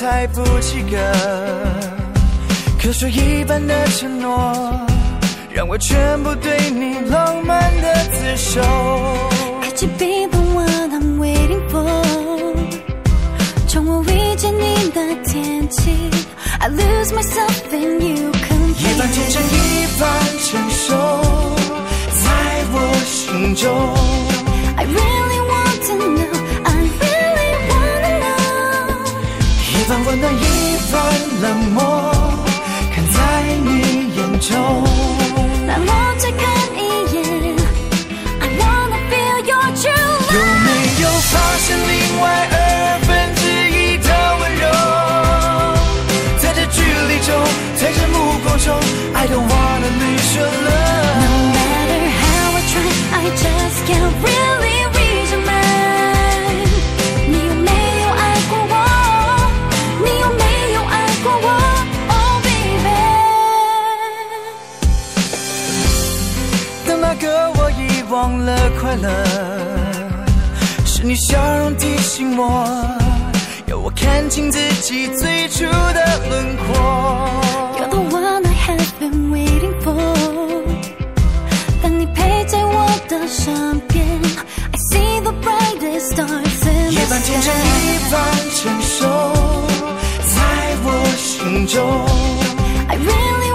太不及格，瞌睡一半的承诺，让我全部对你浪漫的自首。Could be the one I'm waiting for？从我遇见你的天起，I lose myself in you 一半天真。一半成熟，在我心中。，I don't wanna lose your No love。matter how I try, I just can't 个我遗忘了快乐，是你笑容提醒我，要我看清自己最初的轮廓。You're the one I have been waiting for。当你陪在我的身边，I see the brightest stars in the 半天真。一半成熟，在我心中。I really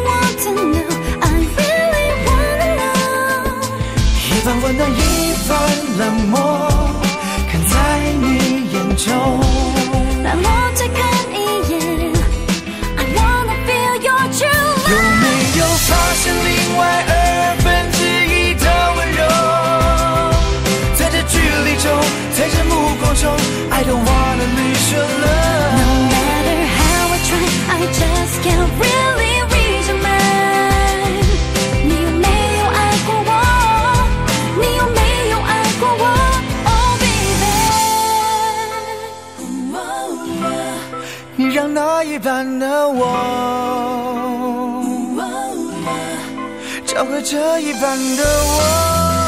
你让那一半的我，找回这一半的我。